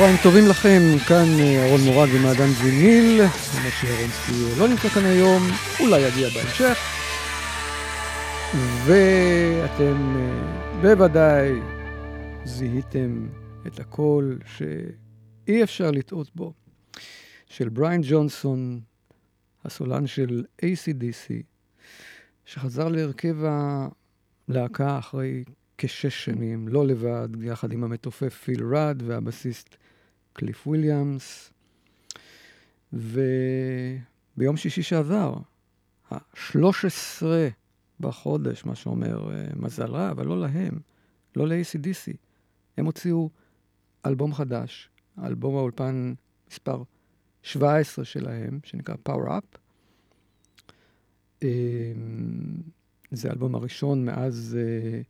צהריים טובים לכם, כאן אה, אהרון מורג ומעדן ויניל, משה ירונסקי לא נמצא כאן היום, אולי יגיע בהמשך, ואתם אה, בוודאי זיהיתם את הקול שאי אפשר לטעות בו, של בריין ג'ונסון, הסולן של ACDC, שחזר להרכב הלהקה אחרי כשש שנים, לא לבד, יחד עם המתופף פיל רד והבסיסט קליף וויליאמס. וביום שישי שעבר, ה-13 בחודש, מה שאומר אה, מזל רע, אבל לא להם, לא ל-ACDC. הם הוציאו אלבום חדש, אלבום האולפן מספר 17 שלהם, שנקרא Power Up. אמ, זה האלבום הראשון מאז uh,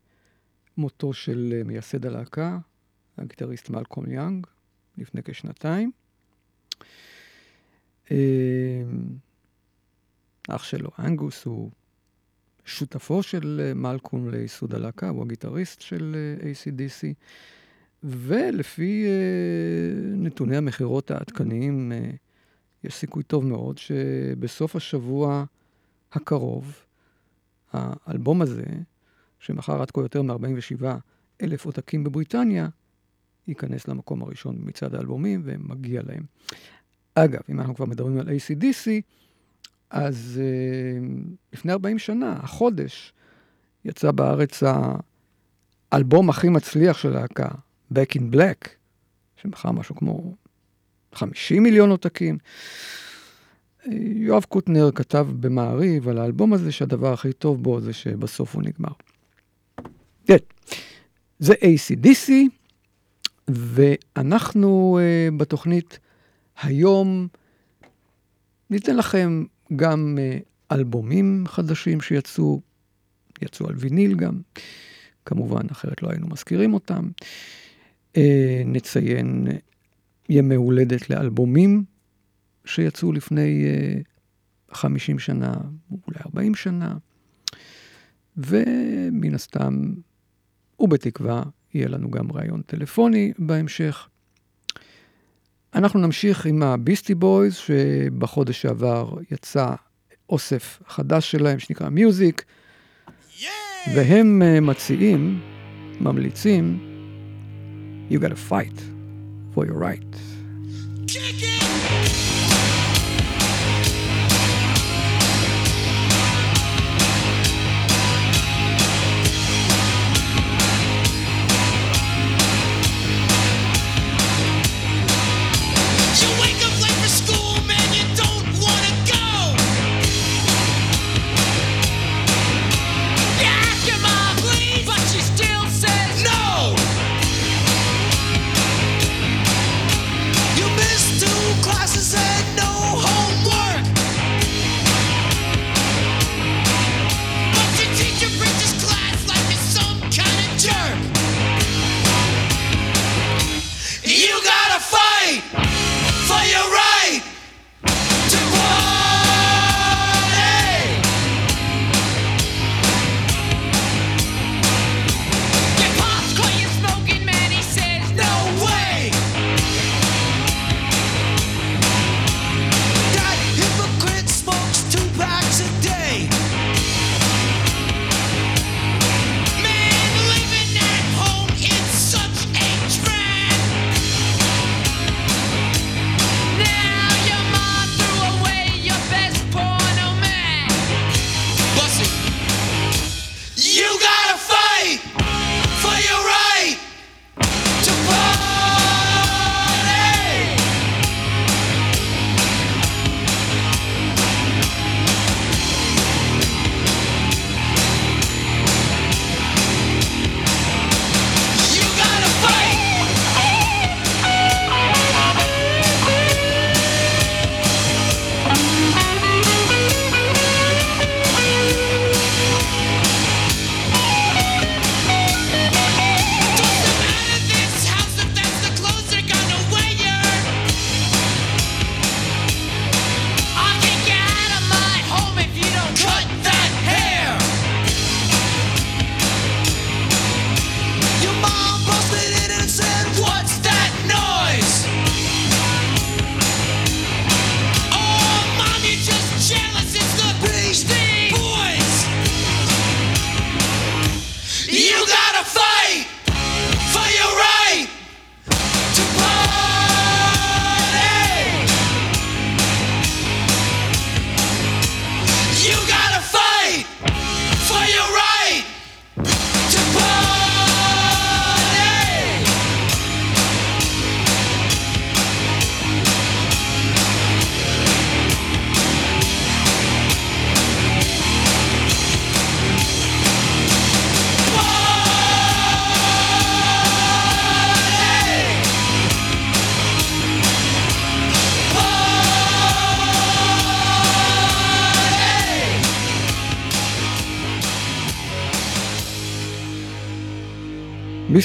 מותו של מייסד הלהקה, הגיטריסט מלקום יאנג, לפני כשנתיים. Uh, אח שלו, אנגוס, הוא שותפו של מלקום לייסוד הלהקה, הוא הגיטריסט של ACDC, ולפי uh, נתוני המכירות העדכניים, יש סיכוי טוב מאוד שבסוף השבוע הקרוב, האלבום הזה, שמכר עד כה יותר מ-47 אלף עותקים בבריטניה, ייכנס למקום הראשון מצד האלבומים ומגיע להם. אגב, אם אנחנו כבר מדברים על ACDC, אז uh, לפני 40 שנה, החודש, יצא בארץ האלבום הכי מצליח של להקה, Back in Black, שמכר משהו כמו 50 מיליון עותקים. יואב קוטנר כתב במעריב על האלבום הזה שהדבר הכי טוב בו זה שבסוף הוא נגמר. כן, זה ACDC, ואנחנו uh, בתוכנית היום ניתן לכם גם uh, אלבומים חדשים שיצאו, יצאו על ויניל גם, כמובן, אחרת לא היינו מזכירים אותם. Uh, נציין ימי הולדת לאלבומים שיצאו לפני uh, 50 שנה, אולי 40 שנה, ומן הסתם, ובתקווה, יהיה לנו גם ראיון טלפוני בהמשך. אנחנו נמשיך עם הביסטי בויז, שבחודש שעבר יצא אוסף חדש שלהם שנקרא מיוזיק, yeah! והם uh, מציעים, ממליצים, You gotta fight for your right.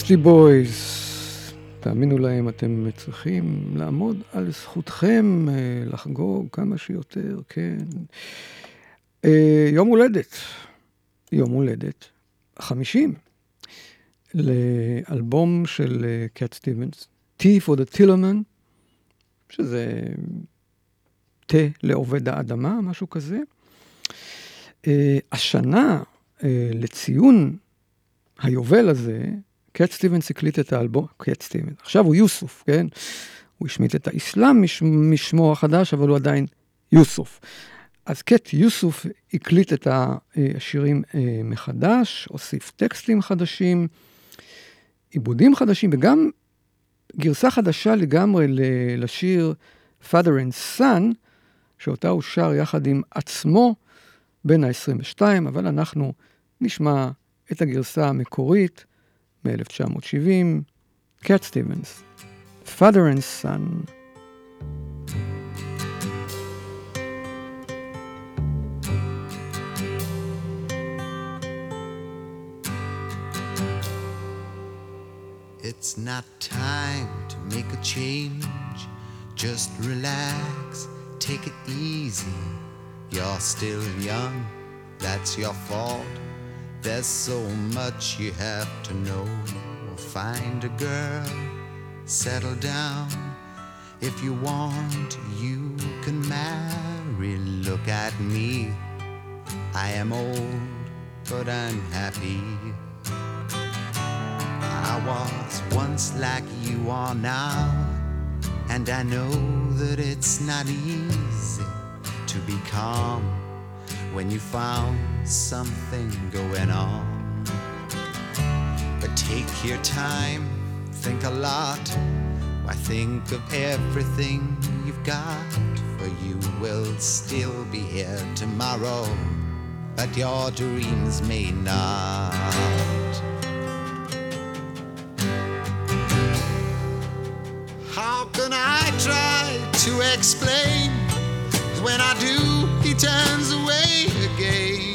ביסטי בויז, תאמינו להם, אתם צריכים לעמוד על זכותכם אה, לחגוג כמה שיותר, כן. אה, יום הולדת, יום הולדת, חמישים, לאלבום של קאט סטיבנס, T for the Tillerman, שזה תה לעובד האדמה, משהו כזה. השנה, לציון היובל הזה, קט סטיבנס הקליט את האלבום, קט סטיבנס, עכשיו הוא יוסוף, כן? הוא השמיט את האסלאם מש, משמו החדש, אבל הוא עדיין יוסוף. אז קט יוסוף הקליט את השירים אה, מחדש, הוסיף טקסטים חדשים, עיבודים חדשים, וגם גרסה חדשה לגמרי לשיר Father and Son, שאותה הוא שר יחד עם עצמו בין ה-22, אבל אנחנו נשמע את הגרסה המקורית מ-1970, קאט סטיבנס, Father and Son. It's not time to make a change. Just relax, take it easy. You're still young, that's your fault. There's so much you have to know. Find a girl, settle down. If you want, you can marry. Look at me. I am old, but I'm happy. I was once like you are now, and I know that it's not easy to be calm when you found something going on. But take your time, think a lot. Why think of everything you've got? For you will still be here tomorrow, but your dreams may not. How can I try to explain? When I do, he turns away again.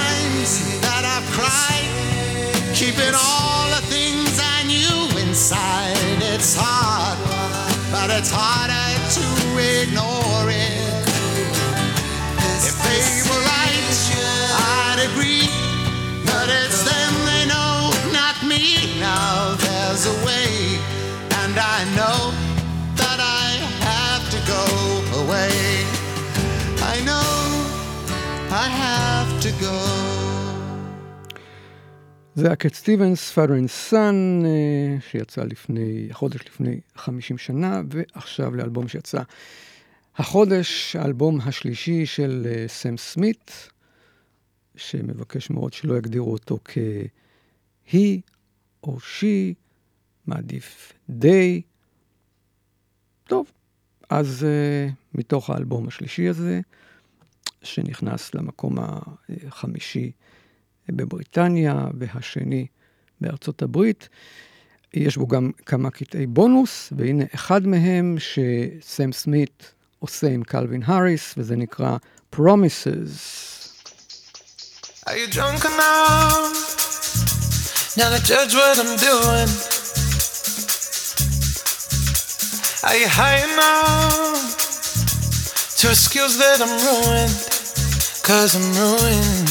times that I've cried, keeping all the things I knew inside. It's hard, but it's harder to ignore זה הקט סטיבנס, Father and Son, אה, שיצא לפני, חודש לפני 50 שנה, ועכשיו לאלבום שיצא החודש, האלבום השלישי של אה, סם סמית, שמבקש מאוד שלא יגדירו אותו כ-he או she, מעדיף they. טוב, אז uh, מתוך האלבום השלישי הזה, שנכנס למקום החמישי בבריטניה והשני בארצות הברית, יש בו גם כמה קטעי בונוס, והנה אחד מהם שסם סמית עושה עם קלווין האריס, וזה נקרא Promises. Are you drunk enough now to judge what I'm doing? Are you high enough to skills that I'm ruined? Cause I'm ruined.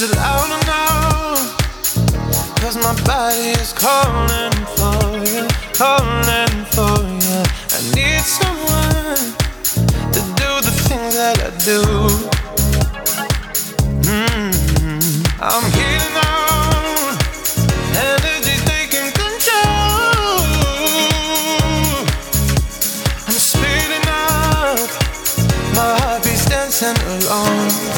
Is it loud enough? Cause my body is calling for you, calling for you. I need someone to do the things that I do. Mm-hmm. I'm healing on, energy's taking control. I'm speeding up, my heart beats dancing alone.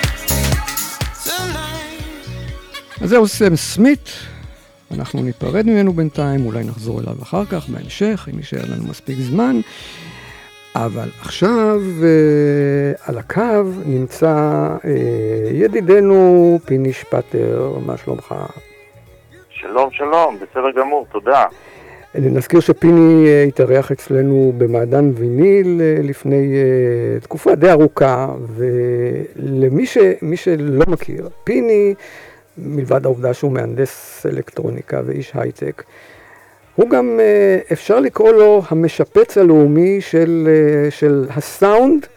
אז זהו סם סמית, אנחנו ניפרד ממנו בינתיים, אולי נחזור אליו אחר כך, בהמשך, אם יישאר לנו מספיק זמן. אבל עכשיו אה, על הקו נמצא אה, ידידנו פיני שפטר, מה שלומך? שלום, שלום, בסדר גמור, תודה. נזכיר שפיני אה, התארח אצלנו במעדן ויניל אה, לפני אה, תקופה די ארוכה, ולמי ש, שלא מכיר, פיני מלבד העובדה שהוא מהנדס אלקטרוניקה ואיש הייטק, הוא גם, אה, אפשר לקרוא לו המשפץ הלאומי של, אה, של הסאונד,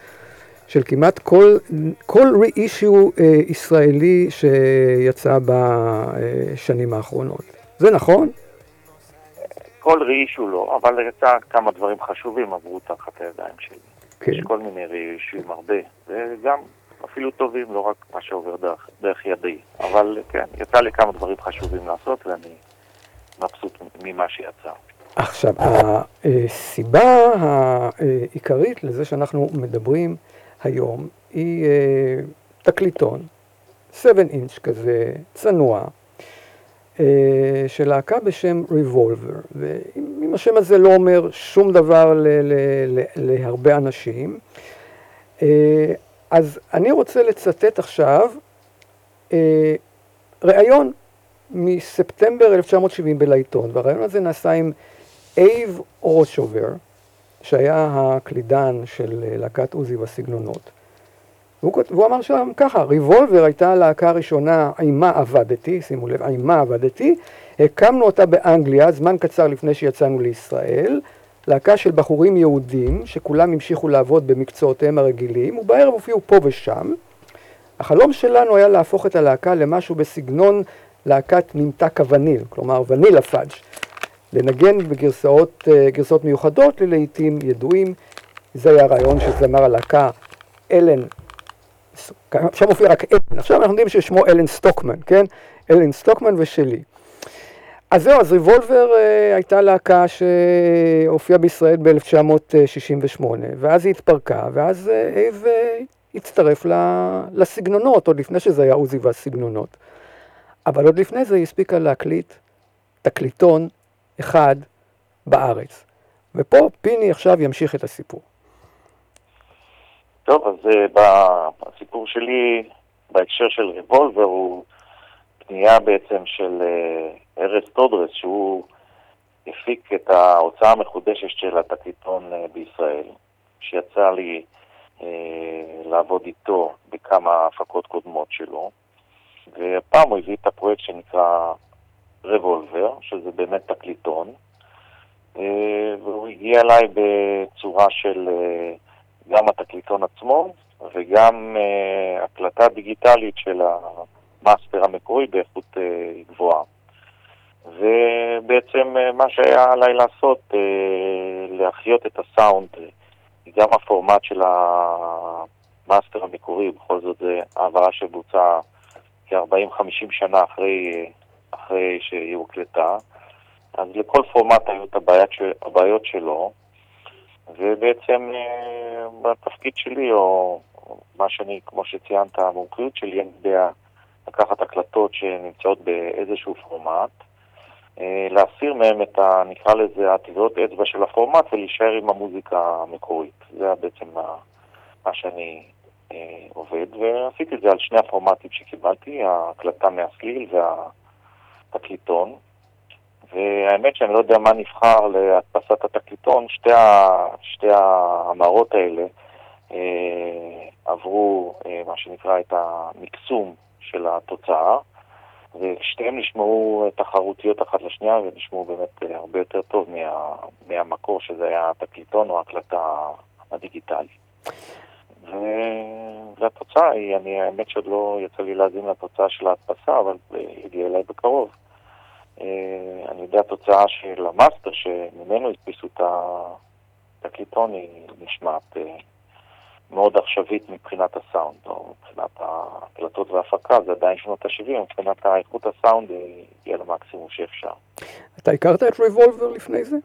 של כמעט כל, כל re-issue אה, ישראלי שיצא בשנים האחרונות. זה נכון? כל re-issue לא, אבל יצא כמה דברים חשובים עברו תחת הידיים שלי. כן. יש כל מיני re-issueים הרבה, וגם אפילו טובים, לא רק מה שעובר דרך, דרך ידי. אבל כן, יצא לי כמה דברים חשובים לעשות, ואני מבסוט ממה שיצא. עכשיו, הסיבה העיקרית לזה שאנחנו מדברים היום היא אה, תקליטון, 7 אינץ' כזה, צנוע, אה, של להקה בשם Revolver. ואם השם הזה לא אומר שום דבר להרבה אנשים, אה, אז אני רוצה לצטט עכשיו אה, ראיון מספטמבר 1970 בלעיתון, והראיון הזה נעשה עם אייב רושובר, שהיה הקלידן של אה, להקת עוזי בסגנונות. והוא, והוא אמר שם ככה, ריבולבר הייתה הלהקה הראשונה, עימה עבדתי, שימו לב, עימה עבדתי, הקמנו אותה באנגליה זמן קצר לפני שיצאנו לישראל, להקה של בחורים יהודים, שכולם המשיכו לעבוד במקצועותיהם הרגילים, ובערב הופיעו פה ושם. החלום שלנו היה להפוך את הלהקה למשהו בסגנון להקת ממתק הווניל, כלומר Vanilla Fudge, לנגן בגרסאות אה, מיוחדות ללהיטים ידועים. זה היה הרעיון של זמר הלהקה אלן, עכשיו מופיע רק אלן, עכשיו אנחנו יודעים ששמו אלן סטוקמן, כן? אלן סטוקמן ושלי. אז זהו, אז ריבולבר אה, הייתה להקה שהופיעה בישראל ב-1968, ואז היא התפרקה, ואז אה, אייב אה, הצטרף לסגנונות, עוד לפני שזה היה עוזי והסגנונות. אבל עוד לפני זה היא הספיקה להקליט תקליטון אחד בארץ. ופה פיני עכשיו ימשיך את הסיפור. טוב, אז uh, בסיפור שלי, בהקשר של ריבולבר, הוא פנייה בעצם של uh, ארז טודרס, שהוא הפיק את ההוצאה המחודשת של התקליטון אה, בישראל, שיצא לי אה, לעבוד איתו בכמה הפקות קודמות שלו. והפעם הוא הביא את הפרויקט שנקרא רבולבר, שזה באמת תקליטון, והוא הגיע אליי בצורה של גם התקליטון עצמו וגם הקלטה דיגיטלית של המאסטר המקורי באיכות גבוהה. ובעצם מה שהיה עליי לעשות, להחיות את הסאונד, גם הפורמט של המאסטר המקורי, בכל זאת זה העברה שבוצעה כ-40-50 שנה אחרי, אחרי שהיא הוקלטה, אז לכל פורמט היו את הבעיות, הבעיות שלו, ובעצם אה, בתפקיד שלי, או מה שאני, כמו שציינת, המומחיות שלי, אני יודע לקחת הקלטות שנמצאות באיזשהו פורמט, אה, להסיר מהם את ה... נקרא לזה הטבעות אצבע של הפורמט ולהישאר עם המוזיקה המקורית. זה בעצם מה, מה שאני אה, עובד, ועשיתי את זה על שני הפורמטים שקיבלתי, ההקלטה מהסליל והתקליטון. והאמת שאני לא יודע מה נבחר להדפסת התקליטון, שתי, ה, שתי המראות האלה אה, עברו אה, מה שנקרא את המקסום של התוצאה, ושתיהן נשמעו תחרותיות אחת לשנייה ונשמעו באמת אה, הרבה יותר טוב מה, מהמקור שזה היה התקליטון או ההקלטה הדיגיטלית. והתוצאה היא, אני, האמת שעוד לא יצא לי להאזין לתוצאה של ההדפסה, אבל היא הגיעה אליי בקרוב. אה, אני יודע התוצאה של המאסטר, שממנו הדפיסו את התקליטון, היא נשמעת אה, מאוד עכשווית מבחינת הסאונד, או מבחינת ההקלטות וההפקה, זה עדיין שנות ה-70, מבחינת איכות הסאונד היא הגיעה למקסימום שאפשר. אתה הכרת את ריבולבר לפני זה?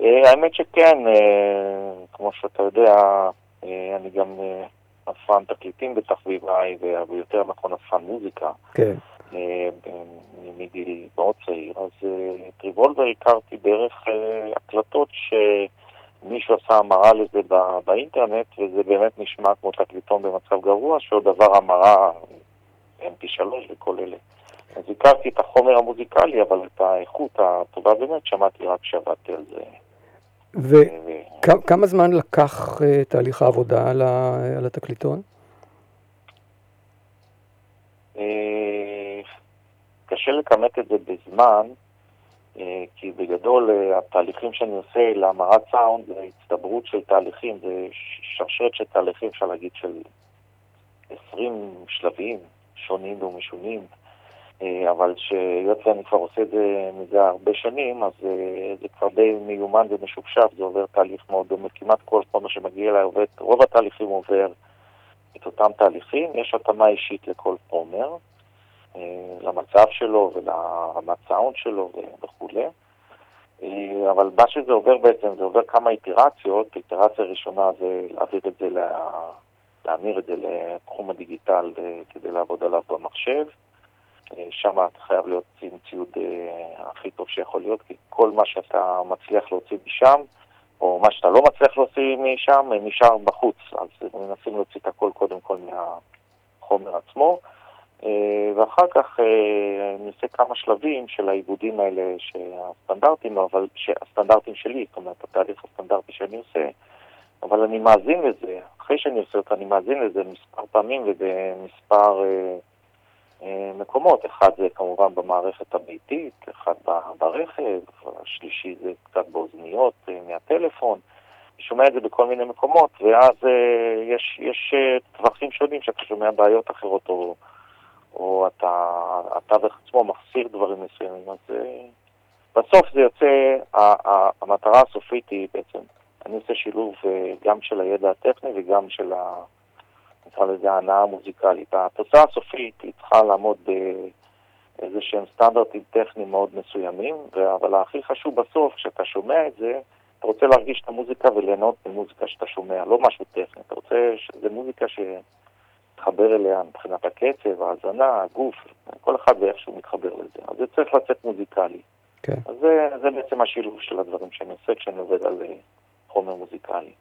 אה, האמת שכן, כמו שאתה יודע, אני גם אספן תקליטים בתחביביי, ויותר נכון אספן מוזיקה. כן. מגיל מאוד צעיר, אז את ריבולבר הכרתי דרך הקלטות שמישהו עשה המרה לזה באינטרנט, וזה באמת נשמע כמו תקליטון במצב גרוע, שעוד עבר המרה mp3 וכל אלה. אז הכרתי את החומר המוזיקלי, אבל את האיכות הטובה באמת שמעתי רק כשעבדתי על זה. וכמה זמן לקח תהליך העבודה על התקליטון? קשה לכמת את זה בזמן, אה, כי בגדול אה, התהליכים שאני עושה להמרת סאונד זה הצטברות של תהליכים, זה שרשרת של תהליכים, אפשר להגיד, של 20 שלבים שונים ומשונים, אה, אבל שהיות ואני כבר עושה את זה מזה הרבה שנים, אז זה כבר די מיומן ומשופשף, זה עובר תהליך מאוד דומה, כמעט כל חומר שמגיע אליי עובד, רוב התהליכים עובר את אותם תהליכים, יש התאמה אישית לכל חומר. אה, למצב שלו ולרמת סאונד שלו וכולי. אה, אבל מה שזה עובר בעצם, זה עובר כמה איטרציות. איטרציה ראשונה זה להעביר את זה, לה... להמיר את זה לתחום הדיגיטל אה, כדי לעבוד עליו במחשב. שם אתה חייב להיות עם ציוד הכי טוב שיכול להיות, כי כל מה שאתה מצליח להוציא משם, או מה שאתה לא מצליח להוציא משם, נשאר בחוץ. אז מנסים להוציא את הכל קודם כל מהחומר עצמו. אה, ואחר כך אה, אני עושה כמה שלבים של העיבודים האלה שהסטנדרטים, אבל שהסטנדרטים שלי, זאת אומרת, התהליך הסטנדרטי שאני עושה, אבל אני מאזין לזה, אחרי שאני עושה אותו, אני מאזין לזה מספר פעמים ובמספר אה, אה, מקומות. אחד זה כמובן במערכת הביתית, אחד ברכב, השלישי זה קצת באוזניות אה, מהטלפון. שומע את זה בכל מיני מקומות, ואז אה, יש, יש טווחים שונים שאתה שומע בעיות אחרות או... או אתה, התווך עצמו מחסיר דברים מסוימים, אז אה, בסוף זה יוצא, המטרה הסופית היא בעצם, אני עושה שילוב אה, גם של הידע הטכני וגם של ה... נקרא לזה ההנאה המוזיקלית. התוצאה הסופית היא צריכה לעמוד ב, איזה שהם סטנדרטים טכניים מאוד מסוימים, אבל הכי חשוב בסוף, כשאתה שומע את זה, אתה רוצה להרגיש את המוזיקה וליהנות ממוזיקה שאתה שומע, לא משהו טכני, אתה רוצה שזה מוזיקה שתתחבר אליה מבחינת הקצב, ההאזנה, הגוף, כל אחד ואיך שהוא מתחבר לזה. אז זה צריך לצאת מוזיקלי. כן. אז זה, זה בעצם השילוב של הדברים שאני עושה כשאני עובד על אה, חומר מוזיקלי.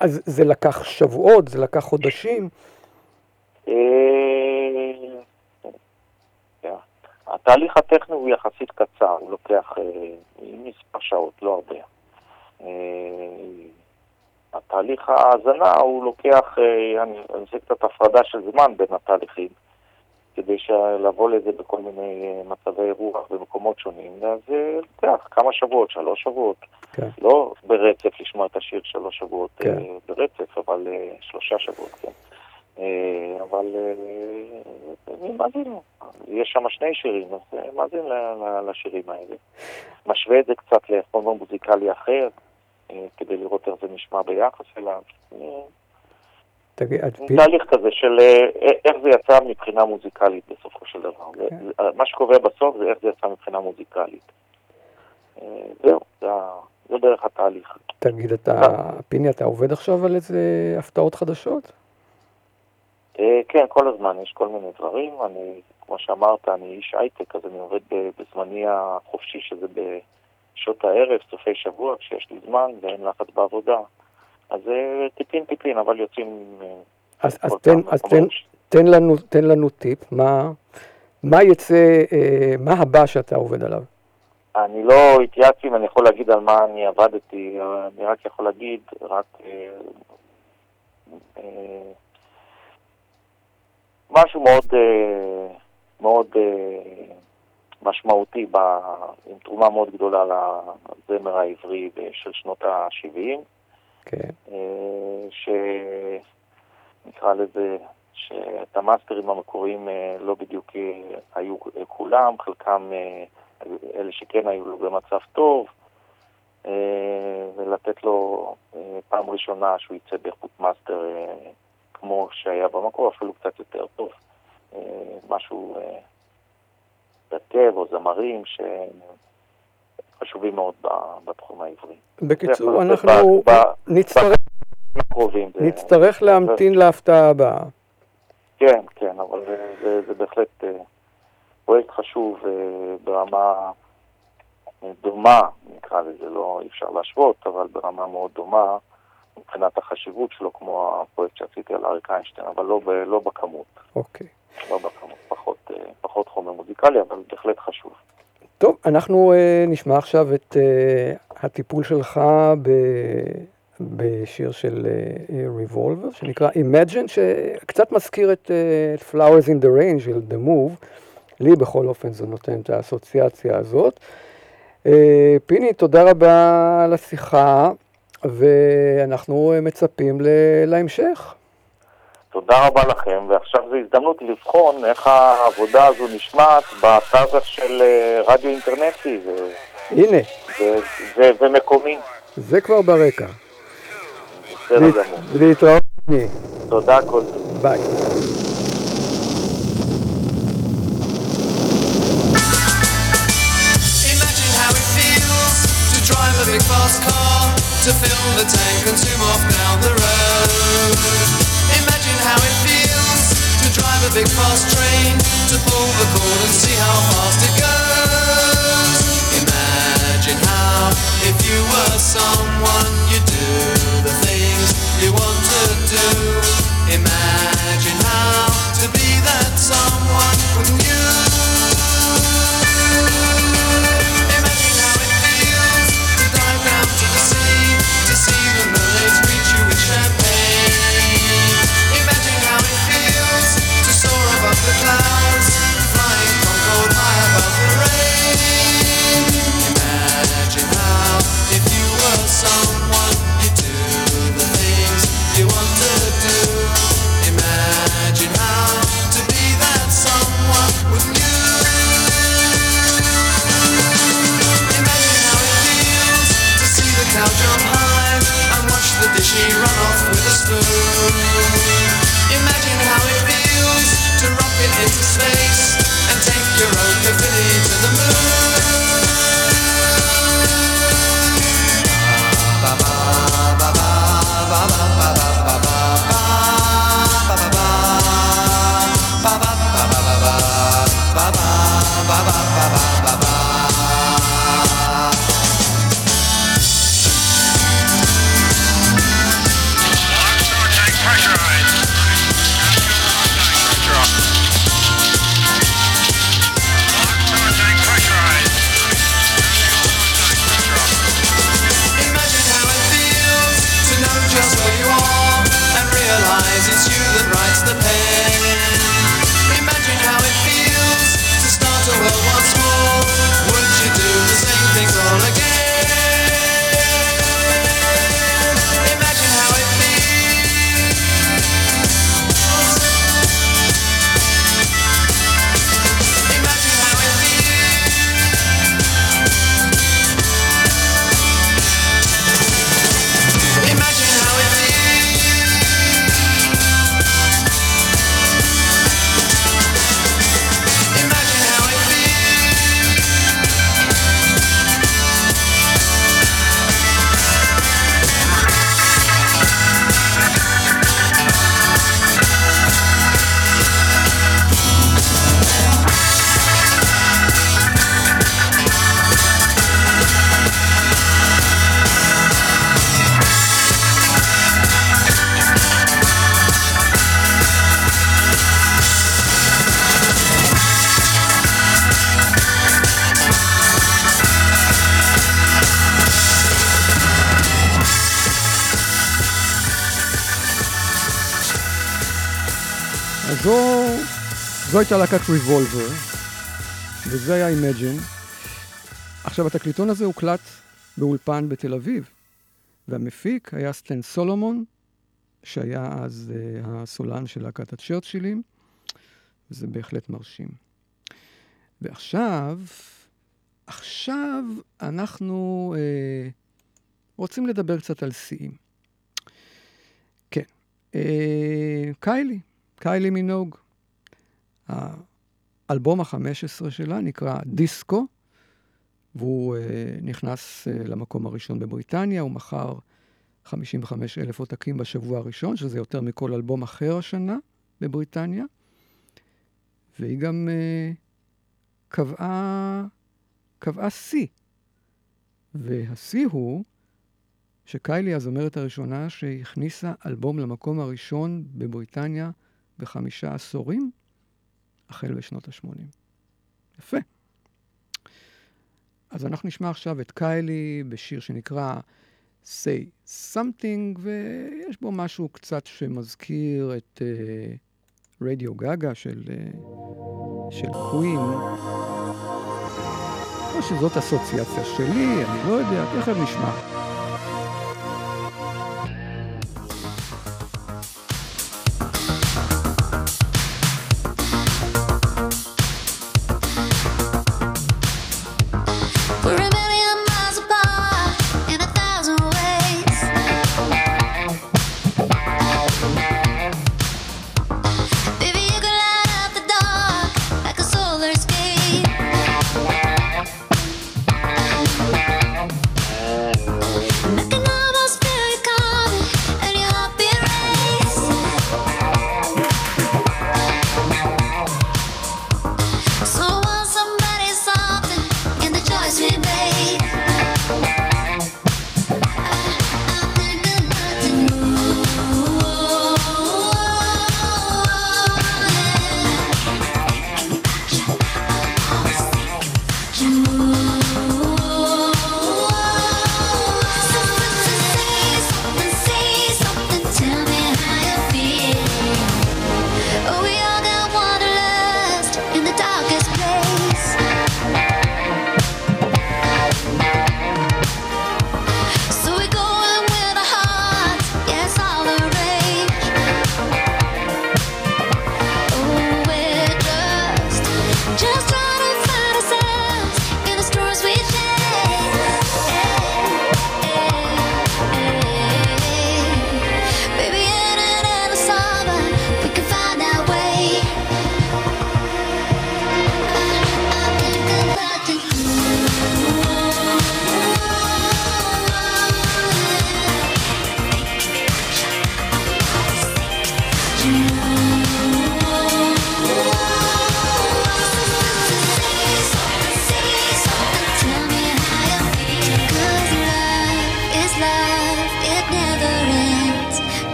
אז זה לקח שבועות, זה לקח חודשים. אה, כן. התהליך הטכני הוא יחסית קצר, הוא לוקח אה, מספר שעות, לא הרבה. אה, התהליך ההאזנה הוא לוקח, אה, אני אני עושה קצת הפרדה של זמן בין התהליכים, כדי לבוא לזה בכל מיני אה, מצבי רוח במקומות שונים, אז זה לוקח כמה שבועות, שלוש שבועות. כן. לא ברצף לשמוע את השיר שלוש שבועות כן. אה, ברצף, אבל אה, שלושה שבועות, כן. אה, אבל אה, מאזין. יש שם שני שירים, אז אה, מאזין לשירים האלה. משווה את זה קצת לחומר מוזיקלי אחר, אה, כדי לראות איך זה נשמע ביחס אליו. אה, תגיד, תהליך כזה של אה, איך זה יצא מבחינה מוזיקלית בסופו של דבר. כן. מה שקובע בסוף זה איך זה יצא מבחינה מוזיקלית. אה, זהו, זה זה בערך התהליך. תגיד, אתה, פיני, אתה עובד עכשיו על איזה הפתעות חדשות? אה, כן, כל הזמן יש כל מיני דברים. אני, כמו שאמרת, אני איש הייטק, אז אני עובד ב- בזמני החופשי, שזה בשעות הערב, סופי שבוע, כשיש לי זמן ואין לחץ בעבודה. אז אה, טיפין טיפין, אבל יוצאים... אה, אז, אז, תן, אז תן, תן, לנו, תן לנו טיפ, מה, מה יצא, אה, מה הבא שאתה עובד עליו? אני לא התייעצתי אם אני יכול להגיד על מה אני עבדתי, אני רק יכול להגיד, רק... אה, אה, משהו מאוד, אה, מאוד משמעותי, ב, עם תרומה מאוד גדולה לזמר העברי של שנות ה-70, כן, שנקרא לזה, שאת המאסטרים המקוריים אה, לא בדיוק אה, היו כולם, חלקם, אה, אלה שכן היו לו במצב טוב, אה, ולתת לו אה, פעם ראשונה שהוא יצא באיכות מאסטר אה, כמו שהיה במקור, אפילו קצת יותר טוב. אה, משהו, הרכב או זמרים שחשובים מאוד בתחום העברי. בקיצור, זה- אנחנו נצטרך, הקרובים. זה- נצטרך להמתין להפתעה הבאה. כן, כן, אבל זה, זה, זה בהחלט אה, פרויקט חשוב אה, ברמה דומה, נקרא לזה, לא אי אפשר להשוות, אבל ברמה מאוד דומה מבחינת החשיבות שלו, כמו הפרויקט שעשיתי על אריק איינשטיין, אבל לא, ב, לא בכמות, אוקיי. לא בכמות, פחות, פחות חומר מוזיקלי, אבל בהחלט חשוב. טוב, אנחנו uh, נשמע עכשיו את uh, הטיפול שלך ב, בשיר של ריבולבר, uh, שנקרא Imagine, שקצת מזכיר את, uh, Flowers in the Rain של The Move. לי בכל אופן זה נותן את האסוציאציה הזאת. Uh, פיני, תודה רבה על השיחה, ואנחנו מצפים להמשך. תודה רבה לכם, ועכשיו זו הזדמנות לבחון איך העבודה הזו נשמעת בתווך של אה, רדיו אינטרנטי ו- הנה, ו- ו- ומקומי. זה כבר ברקע. בסדר גמור. להתראות. תודה, כל טוב. ביי. Drive a big fast car, to fill the tank and zoom off down the road. Big fast train, to pull הייתה להקת ריבולבר, וזה היה Imagine. עכשיו, התקליטון הזה הוקלט באולפן בתל אביב, והמפיק היה סטן סולומון, שהיה אז uh, הסולן של להקת הצ'רצ'ילים, וזה בהחלט מרשים. ועכשיו, עכשיו אנחנו uh, רוצים לדבר קצת על שיאים. כן, uh, קיילי, קיילי מינוג. האלבום ה-15 שלה נקרא דיסקו, והוא uh, נכנס uh, למקום הראשון בבריטניה, הוא מכר 55 אלף עותקים בשבוע הראשון, שזה יותר מכל אלבום אחר השנה בבריטניה, והיא גם uh, קבעה, קבעה שיא. והשיא הוא שקיילי, הזמרת הראשונה שהכניסה אלבום למקום הראשון בבריטניה בחמישה עשורים, החל בשנות ה-80. יפה. אז אנחנו נשמע עכשיו את קיילי בשיר שנקרא Say Something, ויש בו משהו קצת שמזכיר את רדיו uh, גגה של, uh, של קווין. או שזאת אסוציאציה שלי, אני לא יודע, תכף נשמע.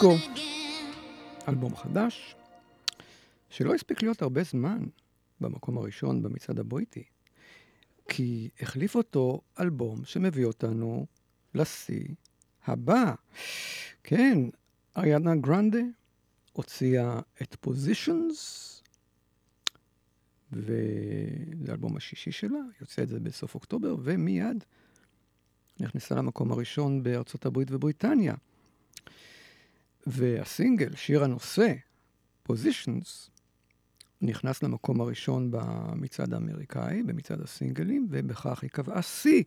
דיסקו, אלבום חדש, שלא הספיק להיות הרבה זמן במקום הראשון במצעד הבריטי, כי החליף אותו אלבום שמביא אותנו לשיא הבא. כן, אריאנה גרנדה הוציאה את פוזישנס, וזה האלבום השישי שלה, יוצא את זה בסוף אוקטובר, ומיד נכנסה למקום הראשון בארצות הברית ובריטניה. והסינגל, שיר הנושא, Positions, נכנס למקום הראשון במצעד האמריקאי, במצעד הסינגלים, ובכך היא קבעה שיא.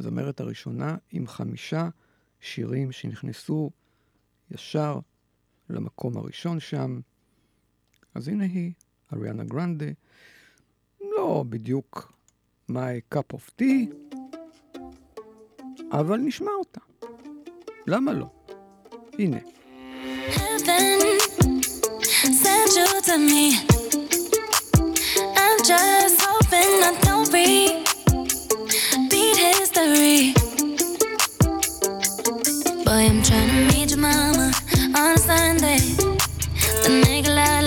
הזמרת הראשונה עם חמישה שירים שנכנסו ישר למקום הראשון שם. אז הנה היא, אריאנה גרנדה, לא בדיוק my cup of tea, אבל נשמע אותה. למה לא? Είναι. Heaven, send you to me. I'm just hoping I don't history. Boy, I'm trying to meet your mama on a Sunday.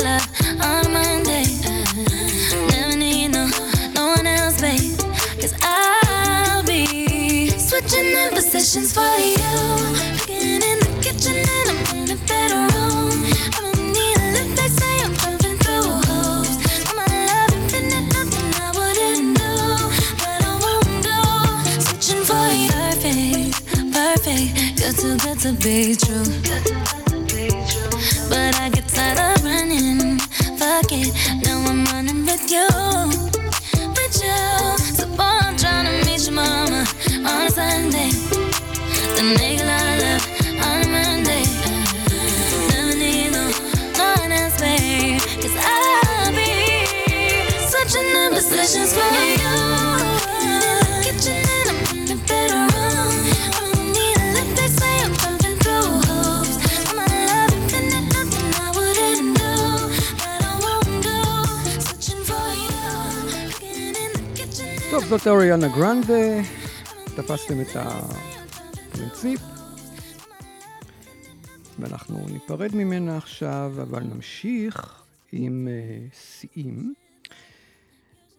Love on Monday. Never need no, no one else, I'll be switching positions for you. To be true. זאת אריאנה גרנדה, תפסתם את הפרינציפ, ואנחנו ניפרד ממנה עכשיו, אבל נמשיך עם אה, שיאים,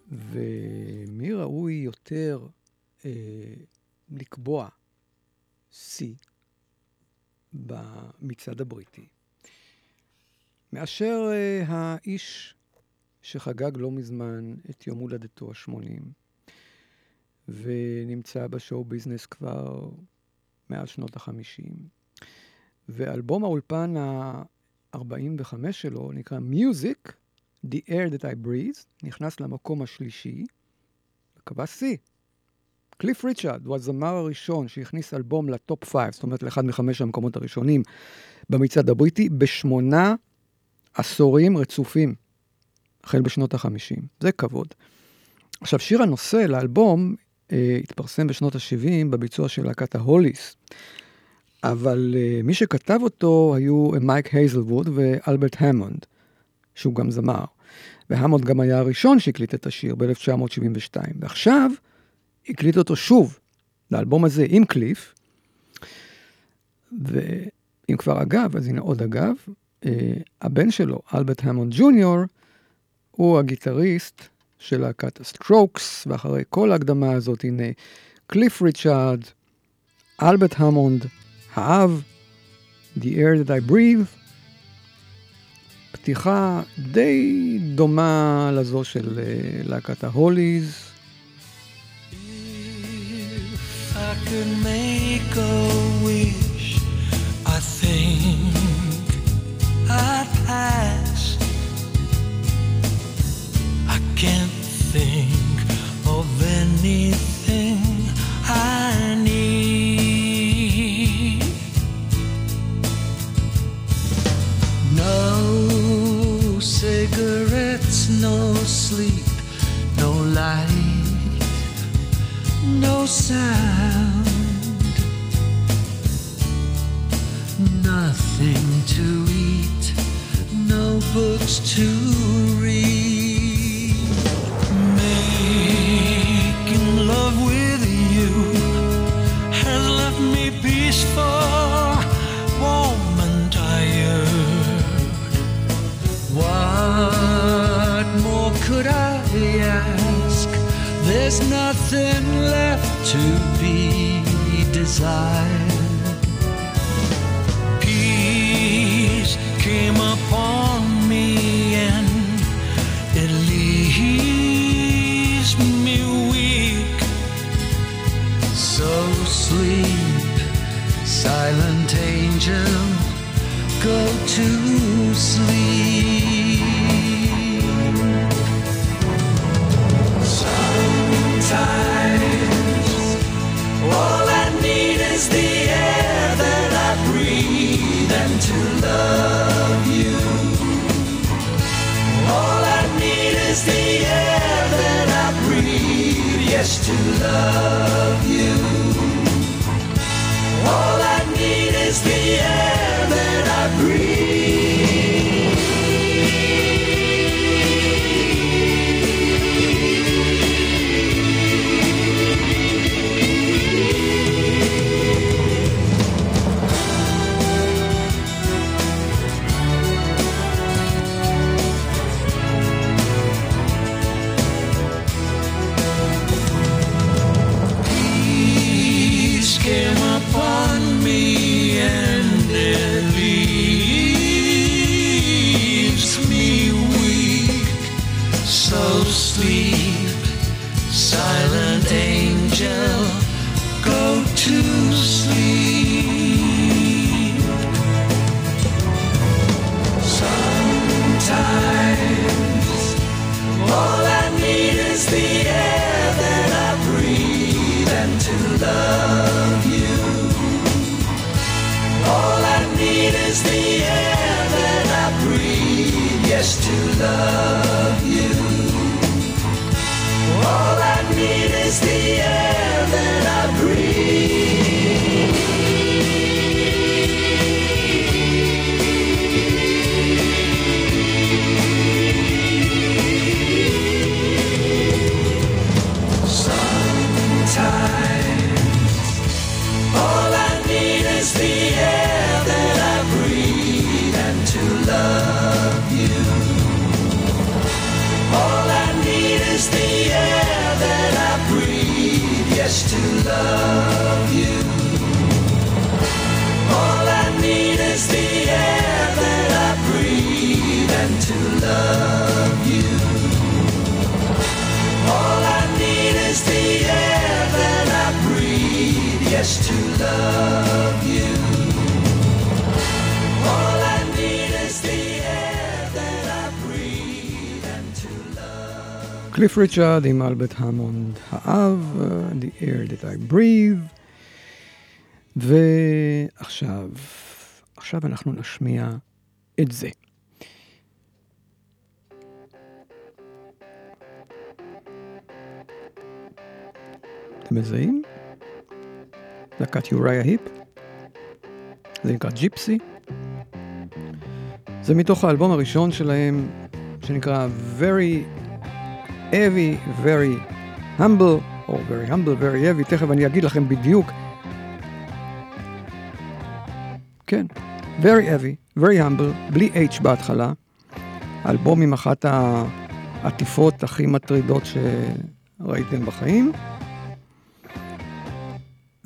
ומי ראוי יותר אה, לקבוע שיא במצעד הבריטי, מאשר אה, האיש שחגג לא מזמן את יום הולדתו ה-80, ונמצא בשואו ביזנס כבר מאז שנות ה-50. ואלבום האולפן ה-45 שלו נקרא Music, The Air That I Breathe, נכנס למקום השלישי, וקבע שיא. קליף ריצ'רד הוא הזמר הראשון שהכניס אלבום לטופ 5, זאת אומרת לאחד מחמש המקומות הראשונים במצעד הבריטי, בשמונה עשורים רצופים, החל בשנות ה-50. זה כבוד. עכשיו, שיר הנושא לאלבום התפרסם בשנות ה-70 בביצוע של להקת ההוליס, אבל אה, מי שכתב אותו היו מייק הייזלווד ואלברט המונד, שהוא גם זמר. והמונד גם היה הראשון שהקליט את השיר ב-1972, ועכשיו הקליט אותו שוב לאלבום הזה עם קליף, ואם כבר אגב, אז הנה עוד אגב, אה, הבן שלו, אלברט המונד ג'וניור, הוא הגיטריסט של להקת הסטרוקס, ואחרי כל ההקדמה הזאת, הנה קליף ריצ'ארד, אלברט המונד, האב, The Air That I Breathe, פתיחה די דומה לזו של אה, להקת ההוליז. I could make a yes, to love you. All I need is the air that I breathe and to love you. All I need is the air that I breathe, yes, to love you. קליף ריצ'רד עם אלברט המונד, האב, The Air That I Breathe. ועכשיו, עכשיו אנחנו נשמיע את זה. אתם מזהים? להקת יוריה היפ. זה נקרא ג'יפסי. זה מתוך האלבום הראשון שלהם, שנקרא Very heavy, very humble, או very humble, very heavy, תכף אני אגיד לכם בדיוק. כן, very heavy, very humble, בלי H בהתחלה. אלבום עם אחת העטיפות הכי מטרידות שראיתם בחיים.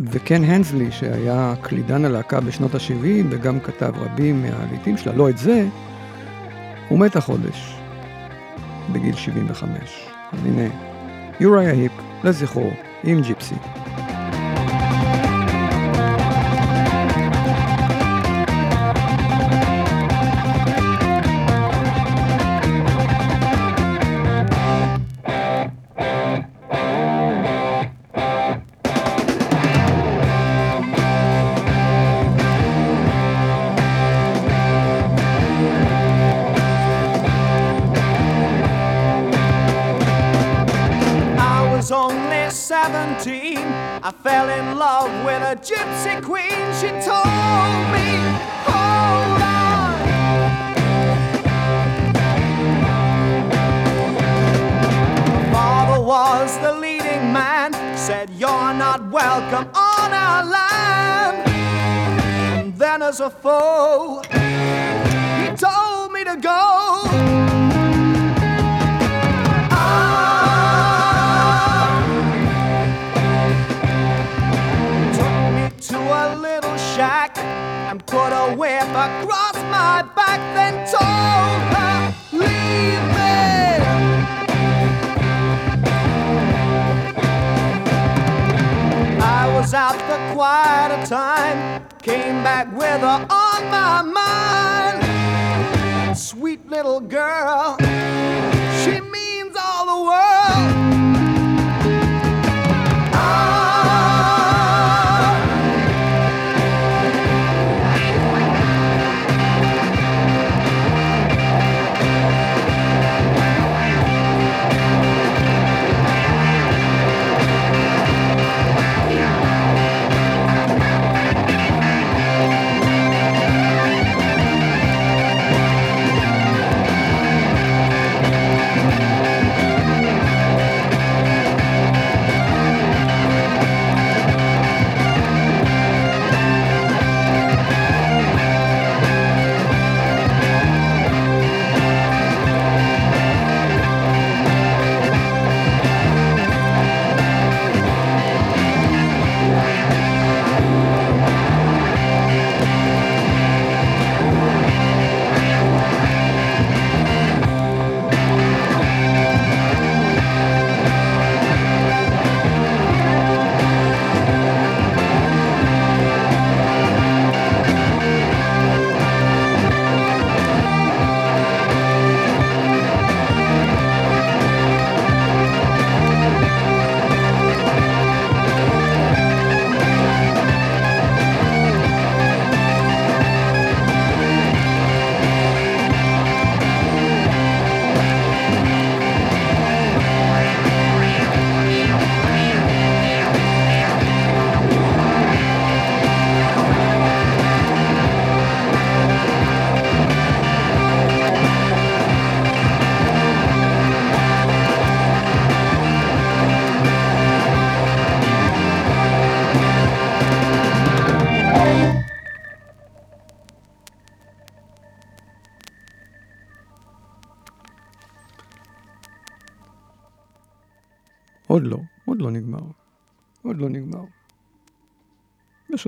וקן הנזלי, שהיה קלידן הלהקה בשנות ה-70 וגם כתב רבים מהלעיתים שלה, לא את זה, הוא מת החודש, בגיל 75. הנה, יוריה היפ, לזכרו, עם ג'יפסי. 17. I fell in love with a gypsy queen. She told me, hold on. Father was the leading man, said, You're not welcome on our land. And then, as a foe, he told me to go. Across my back, then told her, leave me. I was out for quite a time, came back with her on my mind. Sweet little girl,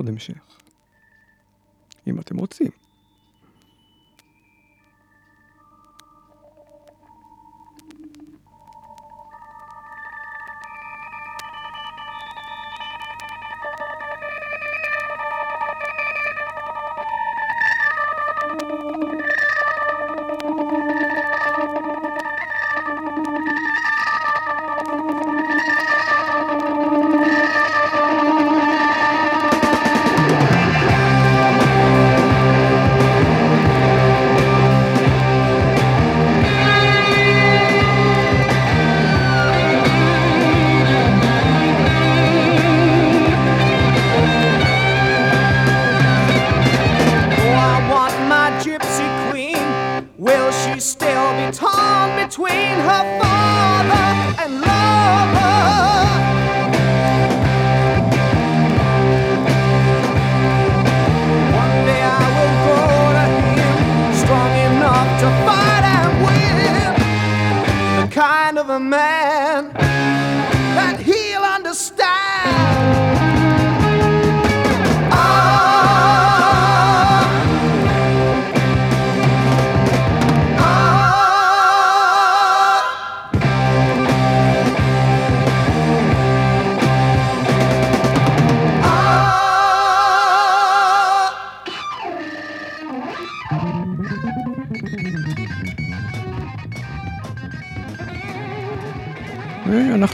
עוד המשך.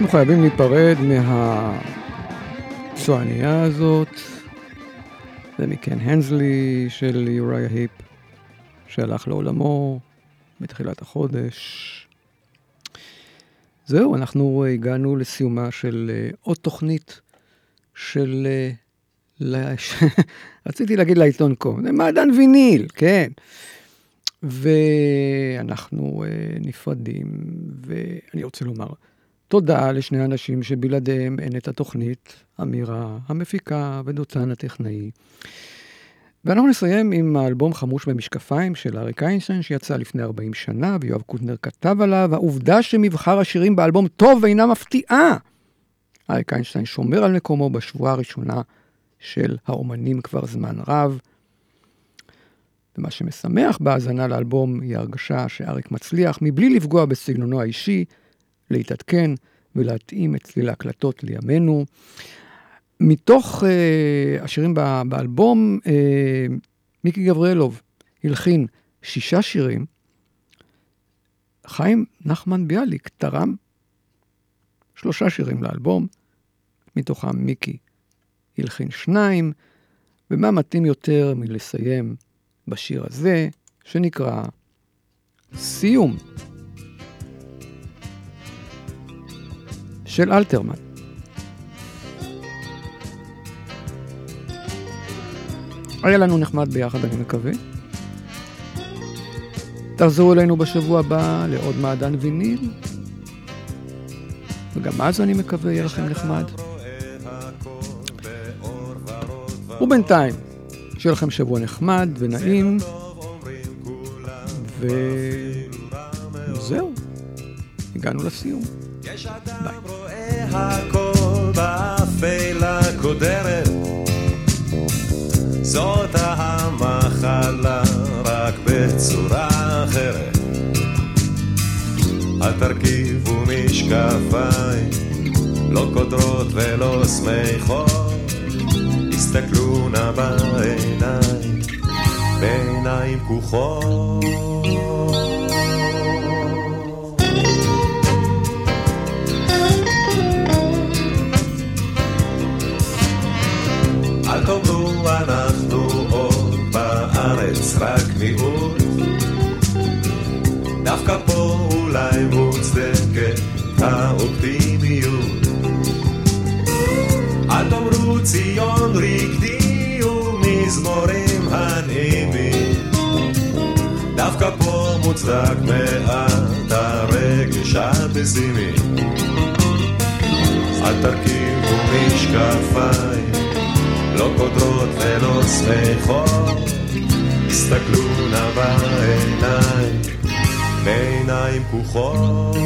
ואנחנו חייבים להיפרד מהצוענייה הזאת, זה מקן הנזלי של יוריה היפ, שהלך לעולמו בתחילת החודש. זהו, אנחנו הגענו לסיומה של אה, עוד תוכנית של... אה, רציתי להגיד לעיתון קום, זה מעדן ויניל, כן. ואנחנו אה, נפרדים, ואני רוצה לומר תודה לשני אנשים שבלעדיהם אין את התוכנית, אמירה המפיקה ודותן הטכנאי. ואנחנו נסיים עם האלבום חמוש במשקפיים של אריק איינשטיין, שיצא לפני 40 שנה, ויואב קוטנר כתב עליו. העובדה שמבחר השירים באלבום טוב אינה מפתיעה. אריק איינשטיין שומר על מקומו בשבועה הראשונה של האומנים כבר זמן רב. ומה שמשמח בהאזנה לאלבום היא הרגשה שאריק מצליח, מבלי לפגוע בסגנונו האישי, להתעדכן ולהתאים את צליל ההקלטות לימינו. מתוך uh, השירים באלבום, uh, מיקי גבריאלוב הלחין שישה שירים, חיים נחמן ביאליק תרם שלושה שירים לאלבום, מתוכם מיקי הלחין שניים, ומה מתאים יותר מלסיים בשיר הזה, שנקרא סיום, של אלתרמן. היה לנו נחמד ביחד, אני מקווה. תחזרו אלינו בשבוע הבא לעוד מעדן ויניל, וגם אז אני מקווה יהיה לכם נחמד. ובינתיים, שיהיה לכם שבוע נחמד ונעים, וזהו, הגענו לסיום. ביי. זאת המחלה רק בצורה אחרת. אל תרכיבו משקפיים, לא קודרות ולא שמחות, הסתכלו נא בעיניים, בעיניים פקוחות. תאמרו ציון רקדי ומזמורים הנעימים. דווקא פה מוצדק מעט הרגש הפסימי. אל תרכיבו משקפיים לא קודרות ולא שמחות, הסתכלו נא בעיניים, בעיניים פקוחות.